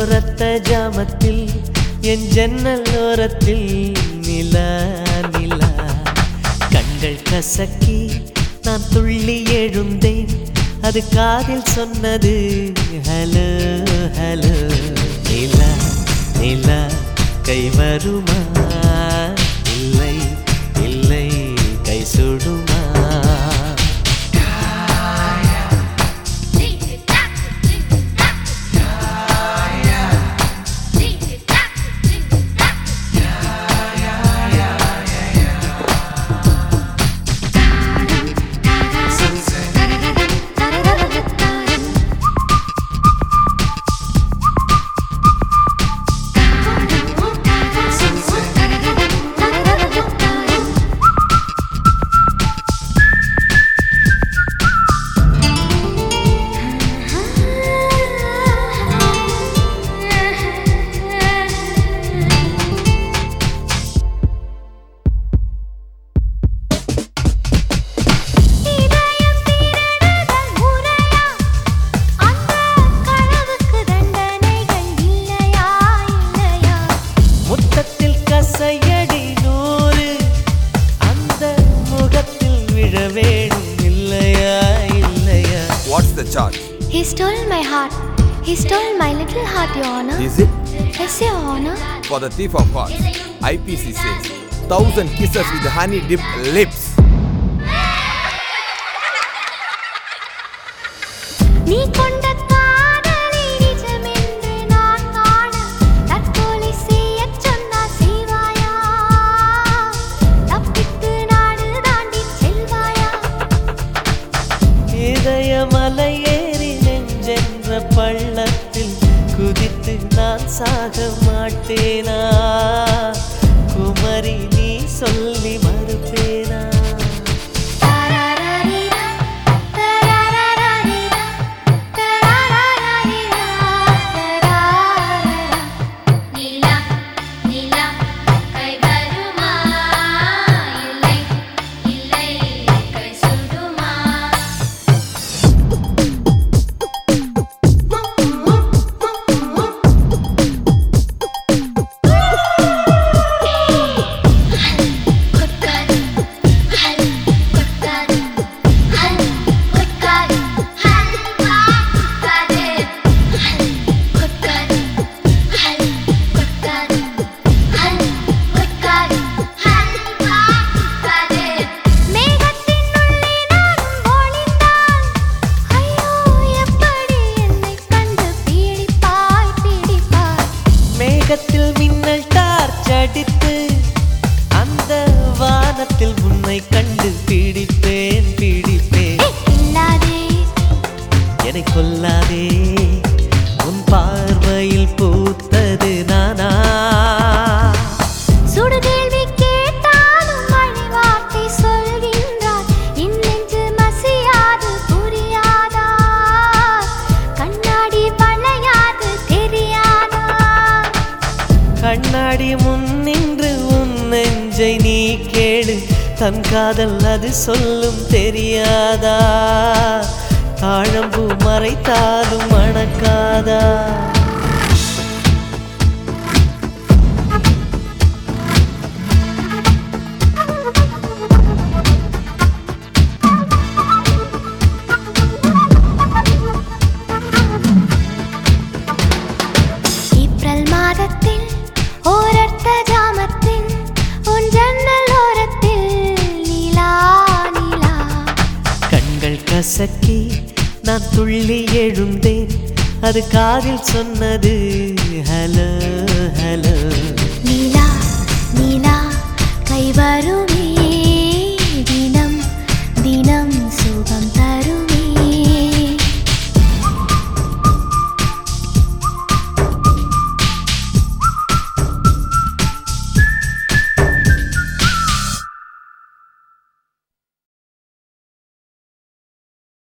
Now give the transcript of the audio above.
மாதத்தில் ஜாமத்தில் என் ஜன்னல் ஓரத்தில் நிலா நிலா. கண்கள் கசக்கி நான் துள்ளி எழுந்தேன். அது காதில் சொன்னது ஹலோ ஹலோ. நிலா நிலா கை வருமா? இல்லை இல்லை கை சுடும் the charge? He stole my heart. He stole my little heart, Your Honor. Is it? Yes, Your Honor. For the thief of hearts, IPC says, thousand kisses with honey dipped lips. இதயமலை ஏறி நெஞ்சென்ற பள்ளத்தில் குதித்து நான் சாக மாட்டேனா குமரி நீ சொல்லி என்னை கொல்லாதே. உன் பார்வையில் பூத்தது நானா? கண்ணாடி வளையாது, தெரியாதா? கண்ணாடி முன் நின்று உன் நெஞ்சை நீ கேளு. தன் காதல் அது சொல்லும் தெரியாதா? மறைத்தாலும் மணக்காதா? ஏப்ரல் மாதத்தில் ஓரர்த்த ஜாமத்தில் உன் ஜன்னல் ஓரத்தில் நிலா நிலா. கண்கள் கசக்கி நான் துள்ளி எழுந்தேன். அது காதில் சொன்னது ஹலோ ஹலோ. நீலா நீலா கை வரும்